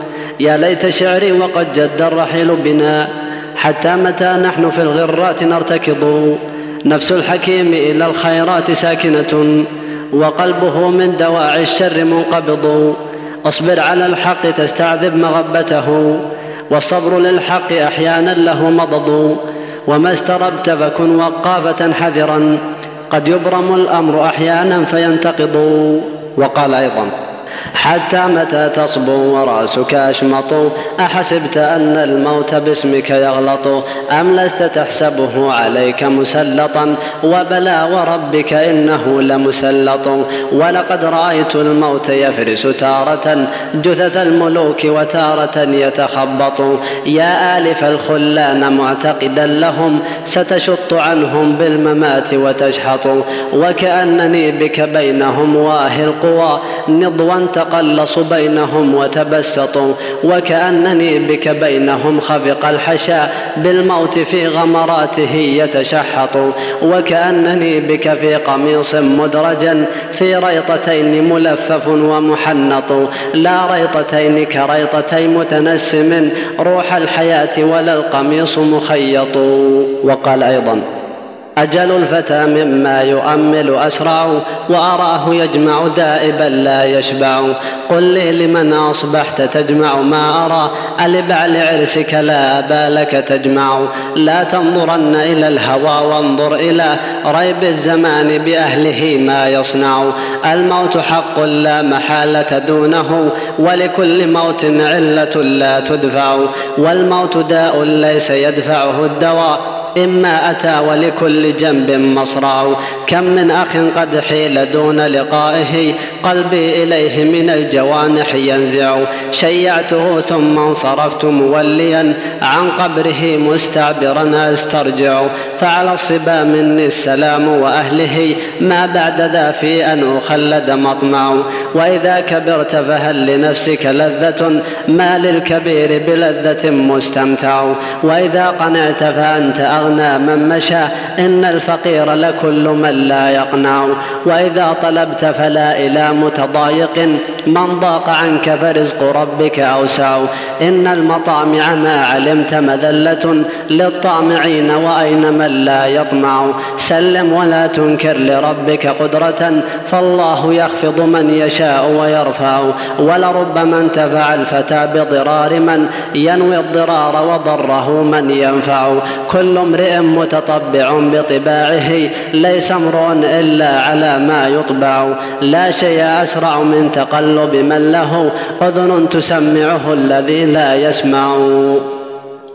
يا ليت شعري وقد جد الرحيل بنا حتى متى نحن في الغرات نرتكض نفس الحكيم إلى الخيرات ساكنة وقلبه من دواعي الشر منقبض. اصبر على الحق تستعذب مغبته والصبر للحق أحيانا له مضض. وما استربت فكن وقافة حذرا. قد يبرم الأمر أحيانا فينتقض. وقال أيضا حتى متى تصبو ورأسك أشمط؟ أحسبت أن الموت باسمك يغلط؟ أم لست تحسبه عليك مسلطا؟ وبلى وربك إنه لمسلط. ولقد رأيت الموت يفرس تارة جثث الملوك وتارة يتخبط. يا آلف الخلان معتقدا لهم ستشط عنهم بالممات وتشحط وكأنني بك بينهم واهي القوى نضوا تقلص بينهم وتبسط وكأنني بك بينهم خفق الحشا بالموت في غمراته يتشحط وكأنني بك في قميص مدرجا في ريطتين ملفف ومحنط لا ريطتين كريطتي متنسم روح الحياة ولا القميص مخيط وقال أيضا أجل الفتى مما يؤمل أسرع وأراه يجمع دائبا لا يشبع. قل لي لمن أصبحت تجمع؟ ما أرى. ألبع لعرسك لا أبا لك تجمع. لا تنظرن إلى الهوى وانظر إلى ريب الزمان بأهله ما يصنع. الموت حق لا محالة دونه ولكل موت علة لا تدفع. والموت داء ليس يدفعه الدواء. إما أتى ولكل جنب مصرع كم من أخ قد حيل دون لقائه قلبي إليه من الجوانح ينزع. شيعته ثم انصرفت موليا عن قبره مستعبرا أسترجع. فعلى الصبا مني السلام وأهله ما بعد ذا في أن أخلد مطمع. وإذا كبرت فهل لنفسك لذة؟ ما للكبير بلذة مستمتع. وإذا قنعت فأنت أغنى من مشى إن الفقير لكل من لا يقنع. وإذا طلبت فلا إلى متضايق. من ضاق عنك فرزق ربك أوسع. إن المطامع ما علمت مذلة للطامعين وأين من لا يطمع. سلم ولا تنكر لربك قدرة. فالله يخفض من يشاء ويرفع. ولربما انتفع الفتى بضرار من ينوي الضرار وضره من ينفع. كل امرئ متطبع بطباعه ليس أمر إلا على ما يطبع. لا شيء أسرع من تقلب من له أذن تسمعه الذي لا يسمع.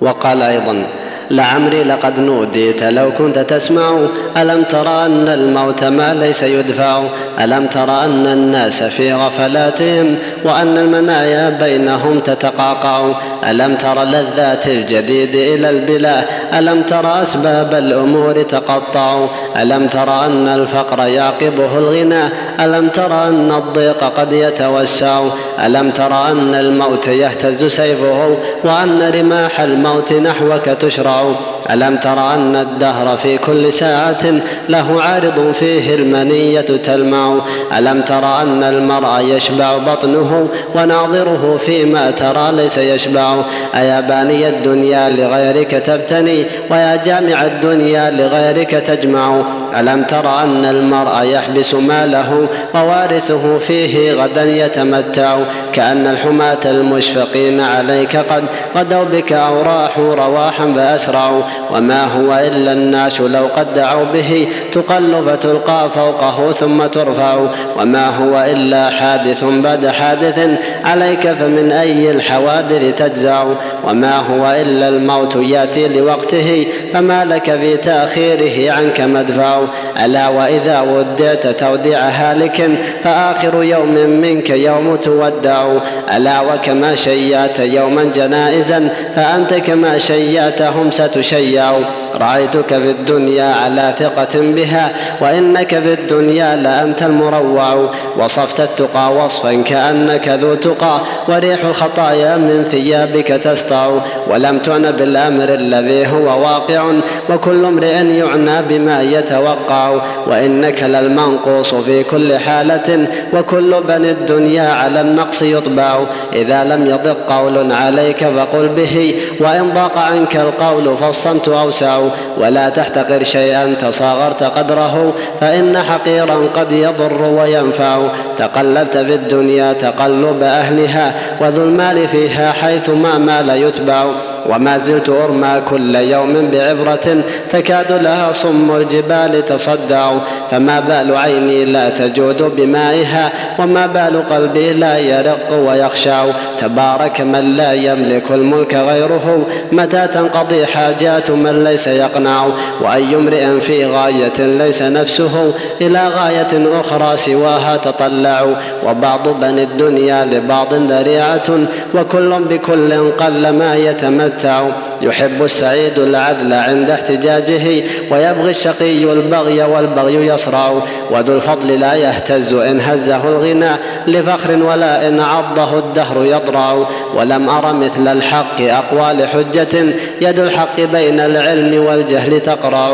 وقال أيضا لعمري لقد نوديت لو كنت تسمع. ألم ترى أن الموت ما ليس يدفع؟ ألم ترى أن الناس في غفلاتهم وأن المنايا بينهم تتقاقع؟ ألم ترى لذات الجديد إلى البلا؟ ألم ترى أسباب الأمور تقطع؟ ألم ترى أن الفقر يعقبه الغنى؟ ألم ترى أن الضيق قد يتوسع؟ ألم ترى أن الموت يهتز سيفه؟ وأن رماح الموت نحوك تشرع؟ آؤ ألم تر أن الدهر في كل ساعة له عارض فيه المنية تلمع؟ ألم تر أن المرء يشبع بطنه وناظره فيما ترى ليس يشبع؟ أيا باني الدنيا لغيرك تبتني ويا جامع الدنيا لغيرك تجمع؟ ألم تر أن المرء يحبس ماله ووارثه فيه غدا يتمتع؟ كأن الحماة المشفقين عليك قد غدوا بك أو راحوا رواحا فأسرعوا. وما هو إلا الناش لو قد دعوا به تقلب تلقى فوقه ثم ترفع وما هو إلا حادث بعد حادث عليك فمن أي الحوادر تجزع وما هو إلا الموت يأتي لوقته فما لك في تأخيره عنك مدفع ألا وإذا ودعت توديع هالك فآخر يوم منك يوم تودع ألا وكما شيعت يوما جنائزا فأنت كما شيعتهم ستشيع إياه رأيتك الدنيا على ثقة بها وإنك في الدنيا لأنت المروع وصفت التقى وصفا كأنك ذو تقى وريح الخطايا من ثيابك تسطع ولم تعنى بالأمر الذي هو واقع وكل امرئ يعنى بما يتوقع وإنك للمنقوص في كل حالة وكل بني الدنيا على النقص يطبع إذا لم يضق قول عليك فقل به وإن ضاق عنك القول فالصمت أقمت أوسع ولا تحتقر شيئا تصاغرت قدره فإن حقيرا قد يضر وينفع تقلبت في الدنيا تقلب أهلها وذو المال فيها حيث ما مال يتبع وما زلت أرمى كل يوم بعبرة تكاد لها صم الجبال تصدع فما بال عيني لا تجود بمائها وما بال قلبي لا يرق ويخشع. تبارك من لا يملك الملك غيره متى تنقضي حاجات من ليس يقنع؟ وأي امرئ في غاية ليس نفسه إلى غاية أخرى سواها تطلع. وبعض بني الدنيا لبعض ذريعة وكل بكل قل ما يتمتع. يتمتع يحب السعيد العدل عند احتجاجه ويبغي الشقي البغي والبغي يصرع وذو الفضل لا يهتز إن هزه الغنى لفخر ولا إن عضه الدهر يضرع. ولم أر مثل الحق أقوال حجة يد الحق بين العلم والجهل تقرع.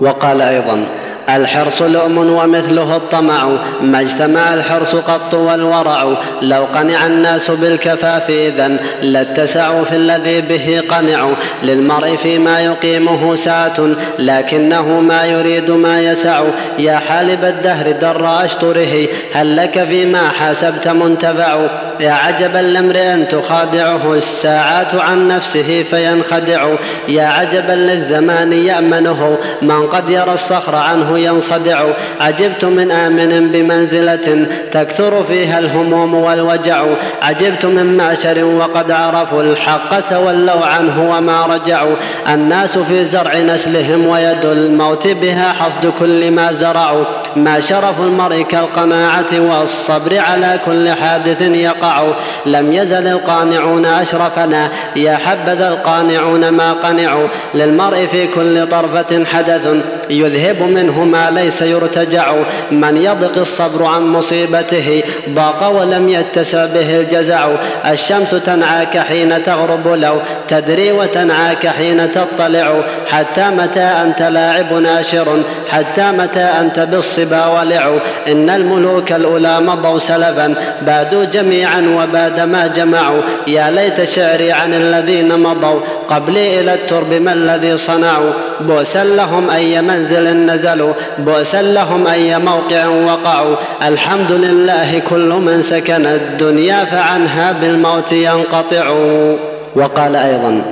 وقال أيضا الحرص لؤم ومثله الطمع ما اجتمع الحرص قط والورع. لو قنع الناس بالكفاف إذا لاتسعوا في الذي به قنعوا للمرء فيما يقيمه سعة لكنه ما يريد ما يسع. يا حالب الدهر در أشطره هل لك فيما حاسبت منتفع؟ يا عجبا لامرئ تخادعه الساعات عن نفسه فينخدع. يا عجبا للزمان يأمنه من قد يرى الصخر عنه ينصدع. عجبت من آمن بمنزلة تكثر فيها الهموم والوجع. عجبت من معشر وقد عرفوا الحق تولوا عنه وما رجعوا. الناس في زرع نسلهم ويد الموت بها حصد كل ما زرعوا. ما شرف المرء كالقناعة والصبر على كل حادث يقع. لم يزل القانعون أشرفنا. يا حبذا القانعون ما قنعوا. للمرء في كل طرفة حدث يذهب منه ما ليس يرتجع. من يضق الصبر عن مصيبته ضاق ولم يتسع به الجزع. الشمس تنعاك حين تغرب لو تدري وتنعاك حين تطلع. حتى متى أنت لاعب ناشر حتى متى أنت بالصبا ولع. إن الملوك الأولى مضوا سلفا بادوا جميعا وباد ما جمعوا. يا ليت شعري عن الذين مضوا قبلي إلى الترب ما الذي صنعوا. بؤسا لهم أي منزل نزلوا. بؤسًا لهم أي موقع وقعوا. الحمد لله كل من سكن الدنيا فعنها بالموت ينقطع. وقال أيضا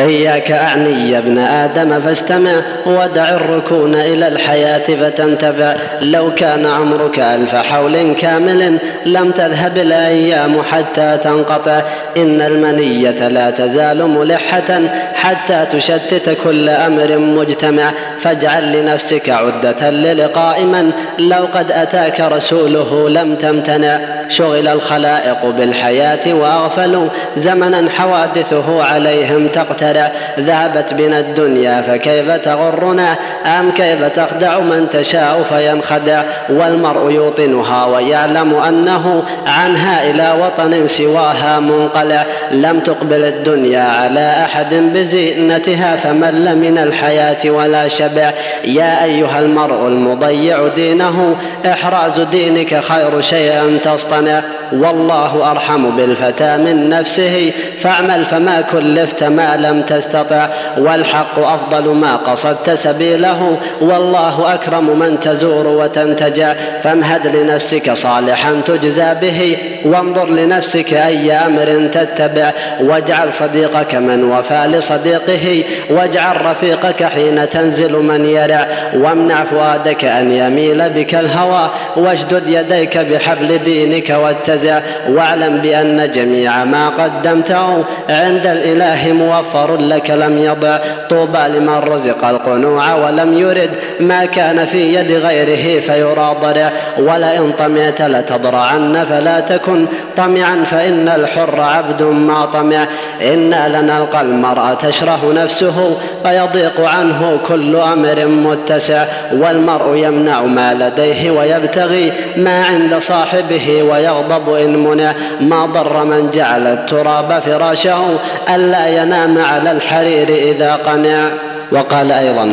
إياك أعني يا ابن آدم فاستمع ودع الركون إلى الحياة فتنتفع. لو كان عمرك ألف حول كامل لم تذهب الأيام حتى تنقطع. إن المنية لا تزال ملحة حتى تشتت كل أمر مجتمع. فاجعل لنفسك عدة للقاء من لو قد أتاك رسوله لم تمتنع. شغل الخلائق بالحياة وأغفلوا زمنا حوادثه عليهم تقتل الشارع ذهبت بنا الدنيا فكيف تغرنا؟ أم كيف تخدع؟ من تشاء فينخدع. والمرء يوطنها ويعلم أنه عنها إلى وطن سواها منقلع. لم تقبل الدنيا على أحد بزينتها فمل من الحياة ولا شبع. يا أيها المرء المضيع دينه إحراز دينك خير شيء أن تصطنع. والله أرحم بالفتى من نفسه. فاعمل فما كلفت ما لم لم تستطع والحق أفضل ما قصدت سبيله والله أكرم من تزور وتنتجع. فامهد لنفسك صالحا تجزى به وانظر لنفسك أي أمر تتبع. واجعل صديقك من وفى لصديقه واجعل رفيقك حين تنزل من يرع. وامنع فؤادك أن يميل بك الهوى واشدد يديك بحبل دينك واتزع. واعلم بأن جميع ما قدمته عند الإله موفر. غفور لك لم يضع طوبى لمن رزق القنوع ولم يرد ما كان في يد غيره فيرى ضرع ولئن طمعت لتضرعن فلا تكن طمعا فإن الحر عبد ما طمع إنا لنلقى المرأة تشره نفسه فيضيق عنه كل أمر متسع والمرء يمنع ما لديه ويبتغي ما عند صاحبه ويغضب إن منع ما ضر من جعل التراب فراشه ألا ينام على الحرير إذا قنع وقال أيضا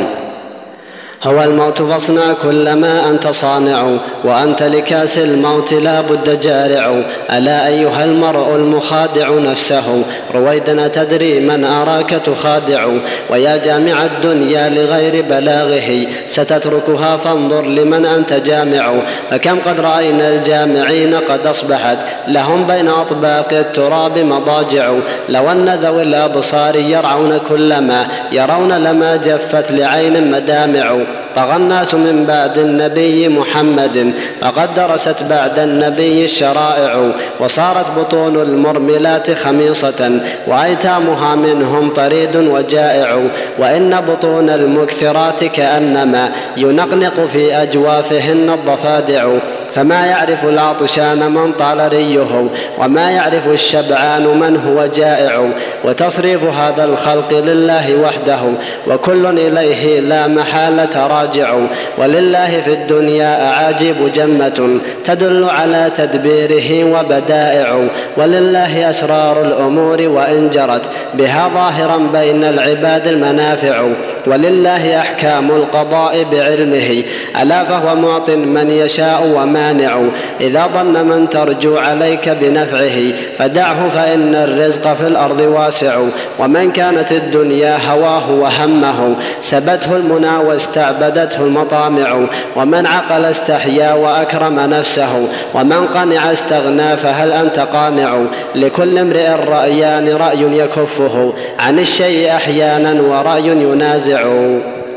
هو الموت فاصنع كل ما أنت صانع وأنت لكاس الموت لا بد جارع. ألا أيها المرء المخادع نفسه؟ رويدنا تدري من أراك تخادع. ويا جامع الدنيا لغير بلاغه ستتركها فانظر لمن أنت جامع. فكم قد رأينا الجامعين قد أصبحت لهم بين أطباق التراب مضاجع. لو أن ذوي الأبصار يرعون كل ما يرون لما جفت لعين مدامع. طغى الناس من بعد النبي محمد فقد درست بعد النبي الشرائع وصارت بطون المرملات خميصة وأيتامها منهم طريد وجائع وإن بطون المكثرات كأنما ينقنق في أجوافهن الضفادع فما يعرف العطشان من طال ريه وما يعرف الشبعان من هو جائع وتصريف هذا الخلق لله وحده وكل إليه لا محالة تراجعوا ولله في الدنيا أعاجب جمة تدل على تدبيره وبدائع ولله أسرار الأمور وإن جرت بها ظاهرا بين العباد المنافع ولله أحكام القضاء بعلمه ألا فهو معط من يشاء ومانع إذا ظن من ترجو عليك بنفعه فدعه فإن الرزق في الأرض واسع ومن كانت الدنيا هواه وهمه سبته المنى واستعمله استعبدته المطامع ومن عقل استحيا وأكرم نفسه ومن قنع استغنى فهل أنت قانع؟ لكل امرئ رأيان رأي يكفه عن الشيء أحيانا ورأي ينازع.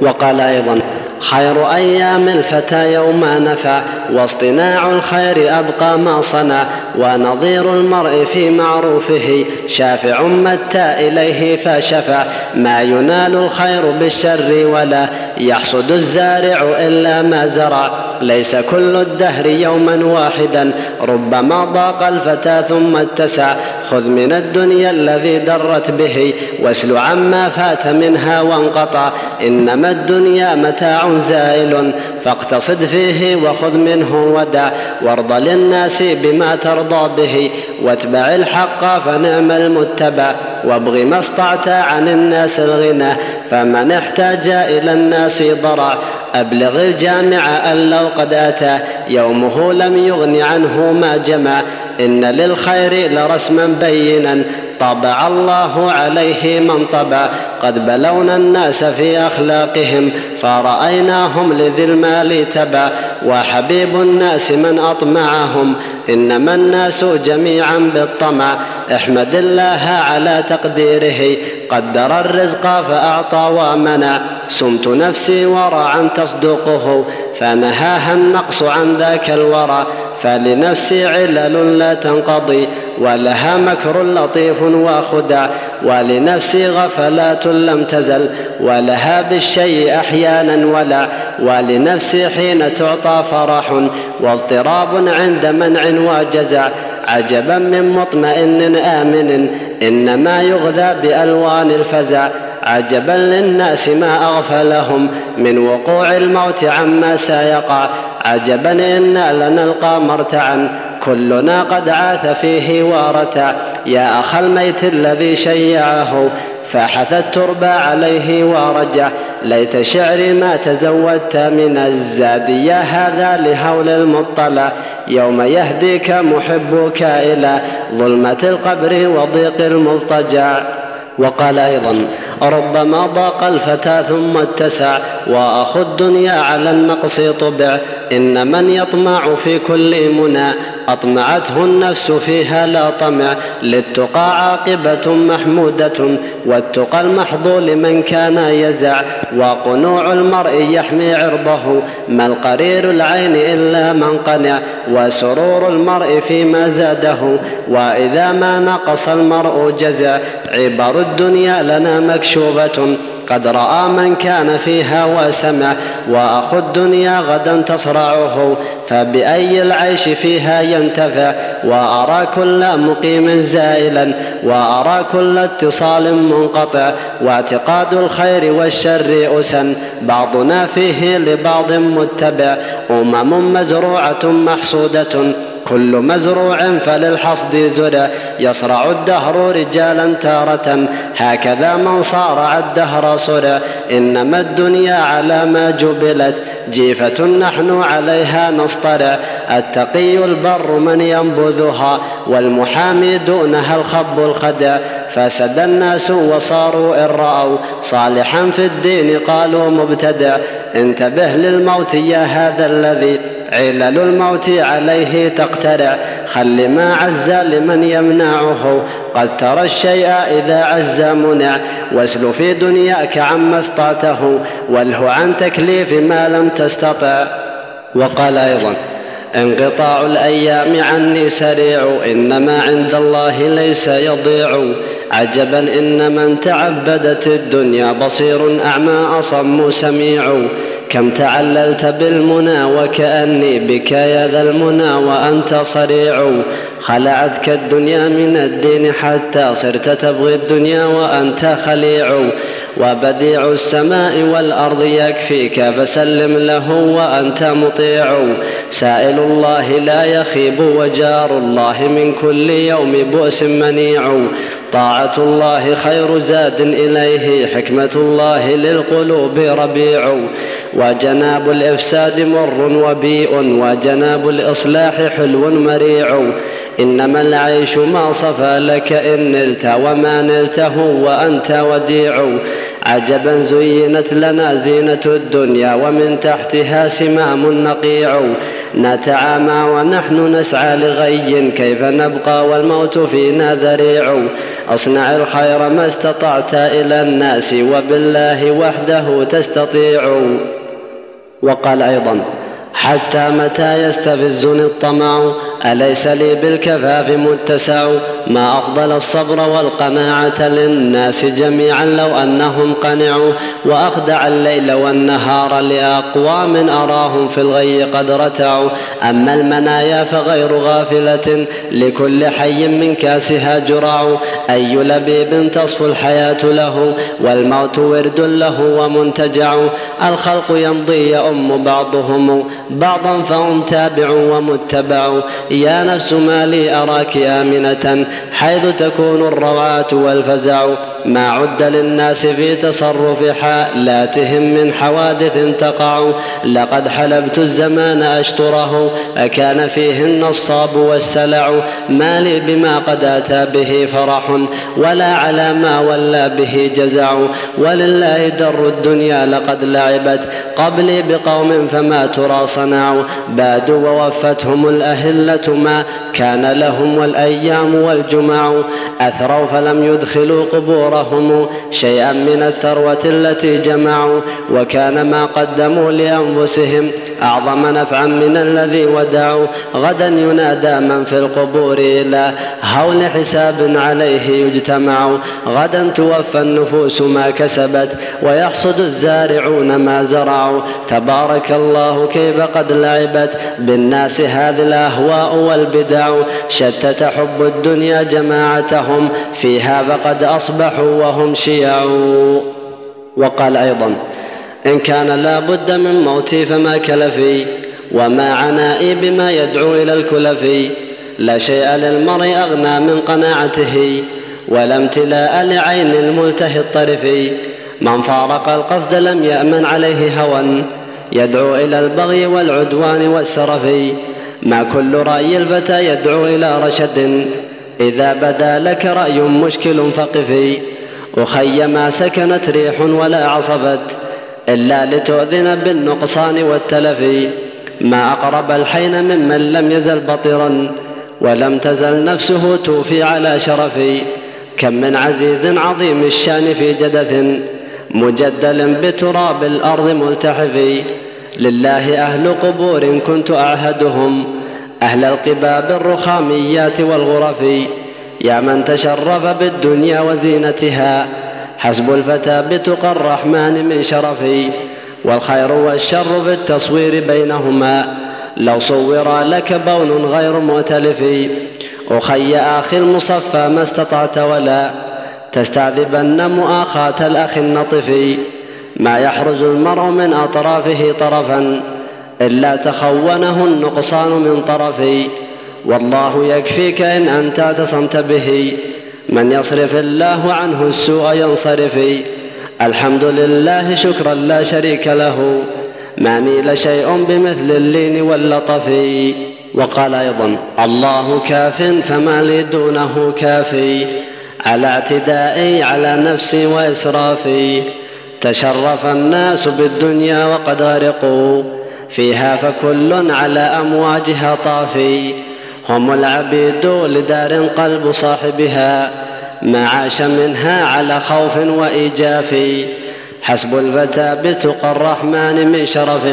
وقال أيضا خير أيام الفتى يوم نفع واصطناع الخير أبقى ما صنع ونظير المرء في معروفه شافع متى إليه فشفع. ما ينال الخير بالشر ولا يحصد الزارع إلا ما زرع. ليس كل الدهر يوما واحدا ربما ضاق الفتى ثم اتسع. خذ من الدنيا الذي درت به واسل عما فات منها وانقطع. إنما الدنيا متاع زائل فاقتصد فيه وخذ منه ودع وارض للناس بما ترضى به واتبع الحق فنعم المتبع وابغ ما استطعت عن الناس الغنى فمن احتاج إلى الناس ضرع أبلغ الجامع أن لو قد أتى يومه لم يغن عنه ما جمع إن للخير لرسما بينا طبع الله عليه من طبع قد بلونا الناس في أخلاقهم فرأيناهم لذي الماء المال تبع وحبيب الناس من أطمعهم إنما الناس جميعا بالطمع احمد الله على تقديره قدر الرزق فأعطى ومنع سمت نفسي ورعا تصدقه فنهاها النقص عن ذاك الورع فلنفسي علل لا تنقضي ولها مكر لطيف وخدع ولنفسي غفلات لم تزل ولها بالشيء أحيانا ولع ولنفسي حين تعطى فرح واضطراب عند منع وجزع عجبا من مطمئن آمن إنما يغذى بألوان الفزع عجبا للناس ما أغفلهم من وقوع الموت عما سيقع عجبا إنا لنلقى مرتعا. كلنا قد عاث فيه وارتع. يا أخ الميت الذي شيعه فحث التربى عليه ورجع. ليت شعري ما تزودت من الزاد. يا هذا لهول المطلع. يوم يهديك محبك إلى ظلمة القبر وضيق المضطجع وقال أيضا ربما ضاق الفتى ثم اتسع وأخ الدنيا على النقص طبع إن من يطمع في كل منى أطمعته النفس فيها لا طمع للتقى عاقبة محمودة والتقى المحض لمن كان يزع وقنوع المرء يحمي عرضه ما القرير العين إلا من قنع وسرور المرء فيما زاده وإذا ما نقص المرء جزع عبر الدنيا لنا مكشوبة. قد رأى من كان فيها وسمع وأخو الدنيا غدا تصرعه فبأي العيش فيها ينتفع؟ وأرى كل مقيم زائلا وأرى كل اتصال منقطع واعتقاد الخير والشر أسا بعضنا فيه لبعض متبع أمم مزروعة محصودة كل مزروع فللحصد زدى يصرع الدهر رجالا تارة. هكذا من صارع الدهر صدى إنما الدنيا على ما جبلت. جيفة نحن عليها نصطلع التقي البر من ينبذها. والمحامي دونها الخب الخدع فسد الناس وصاروا إن رأوا صالحا في الدين قالوا مبتدع. انتبه للموت يا هذا الذي علل الموت عليه تقترع. خل ما عز لمن يمنعه قد ترى الشيء إذا عز منع. واسل في دنياك عما استطعته واله عن تكليف ما لم تستطع. وقال أيضا انقطاع الأيام عني سريع إنما عند الله ليس يضيع. عجبا إن من تعبدت الدنيا بصير أعمى أصم سميع. كم تعللت بالمنى وكأني بك يا ذا المنى وأنت صريع. خلعتك الدنيا من الدين حتى صرت تبغي الدنيا وأنت خليع. وبديع السماء والأرض يكفيك فسلم له وأنت مطيع. سائل الله لا يخيب وجار الله من كل يوم بؤس منيع. طاعة الله خير زاد إليه حكمة الله للقلوب ربيع. وجناب الإفساد مر وبيء وجناب الإصلاح حلو مريع. إنما العيش ما صفى لك إن نلت وما نلته وأنت وديع. عجبا زينت لنا زينة الدنيا ومن تحتها سمام نقيع. نتعامى ونحن نسعى لغي كيف نبقى والموت فينا ذريع. أصنع الخير ما استطعت إلى الناس وبالله وحده تستطيع. وقال أيضا حتى متى يستفزني الطمع؟ أليس لي بالكفاف متسع؟ ما أفضل الصبر والقناعة للناس جميعا لو أنهم قنعوا وأخدع الليل والنهار لأقوام أراهم في الغي قد رتعوا. أما المنايا فغير غافلة لكل حي من كاسها جرع. أي لبيب تصفو الحياة له؟ والموت ورد له ومنتجع. الخلق يمضي يؤم بعضهم. بعضا فهم تابع ومتبع يا نفس ما لي أراك آمنة حيث تكون الرواة والفزع. ما عد للناس في تصرف حالاتهم من حوادث تقع. لقد حلبت الزمان أشطره. أكان فيهن الصاب والسلع. ما لي بما قد أتى به فرح. ولا على ما ولى به جزع. ولله در الدنيا لقد لعبت. قبلي بقوم فما تراصع صنعوا بادوا ووفتهم الأهلة ما كان لهم والأيام والجمع أثروا فلم يدخلوا قبورهم شيئا من الثروة التي جمعوا وكان ما قدموا لأنفسهم أعظم نفعا من الذي ودعوا غدا ينادى من في القبور إلى هول حساب عليه يجتمع غدا توفى النفوس ما كسبت ويحصد الزارعون ما زرعوا تبارك الله كيف فقد لعبت بالناس هذه الأهواء والبدع. شتت حب الدنيا جماعتهم فيها فقد أصبحوا وهم شيع وقال أيضا إن كان لا بد من موتي فما كلفي وما عنائي بما يدعو إلى الكلفي. لا شيء للمرء أغنى من قناعته ولا امتلاء لعين الملتهي الطرفي. من فارق القصد لم يأمن عليه هوى. يدعو إلى البغي والعدوان والسرف. ما كل رأي الفتى يدعو إلى رشد. إذا بدا لك رأي مشكل فقفي أخي ما سكنت ريح ولا عصفت إلا لتؤذن بالنقصان والتلف. ما أقرب الحين ممن لم يزل بطرا. ولم تزل نفسه توفي على شرفي كم من عزيز عظيم الشان في جدث. مجدل بتراب الأرض ملتحفي لله أهل قبور كنت أعهدهم أهل القباب الرخاميات والغرف يا من تشرف بالدنيا وزينتها حسب الفتى بتقى الرحمن من شرفي والخير والشر في التصوير بينهما لو صورا لك بون غير مؤتلف أخي أخي المصفى ما استطعت ولا تستعذبن مؤاخاة الأخ النطفي ما يحرز المرء من أطرافه طرفا إلا تخونه النقصان من طرفي. والله يكفيك إن أنت اعتصمت به. من يصرف الله عنه السوء ينصرفي الحمد لله شكرا لا شريك له. ما نيل شيء بمثل اللين واللطف. وقال أيضا الله كاف فما لي دونه كافي. على اعتدائي على نفسي وإسرافي. تشرف الناس بالدنيا وقد غرقوا فيها فكل على أمواجها طافي. هم العبيد لدار قلب صاحبها. ما عاش منها على خوف وإيجاف. حسب الفتى بتقى الرحمن من شرف.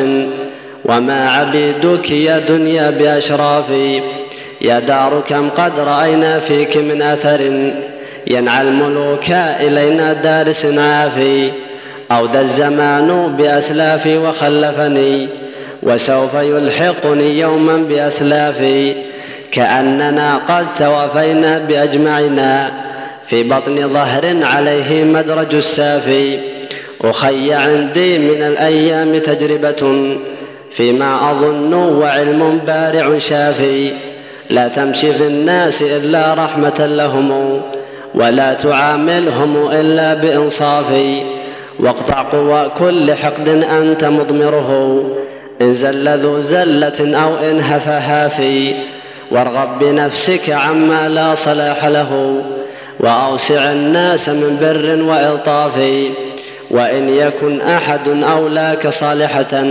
وما عبيدك يا دنيا بأشرافي يا دار كم قد رأينا فيك من أثر. ينعى الملوك إلينا دارس في أودى الزمان بأسلافي وخلفني وسوف يلحقني يوما بأسلافي كأننا قد توافينا بأجمعنا في بطن ظهر عليه مدرج السافي أخي عندي من الأيام تجربة فيما أظن وعلم بارع شافي لا تمشي في الناس إلا رحمة لهم ولا تعاملهم إلا بإنصافي واقطع قوى كل حقد أنت مضمره. إن زل ذو زلة أو إن هفها في وارغب بنفسك عما لا صلاح له. وأوسع الناس من بر وإلطاف. وإن يكن أحد أولاك صالحة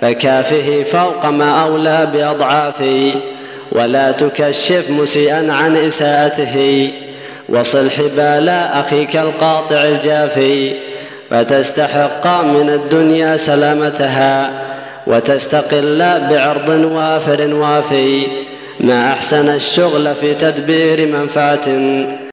فكافه فوق ما أولى بأضعافي ولا تكشف مسيئا عن إساءته. وصل حبال أخيك القاطع الجافي فتستحق من الدنيا سلامتها وتستقل بعرض وافر وافي ما أحسن الشغل في تدبير منفعة.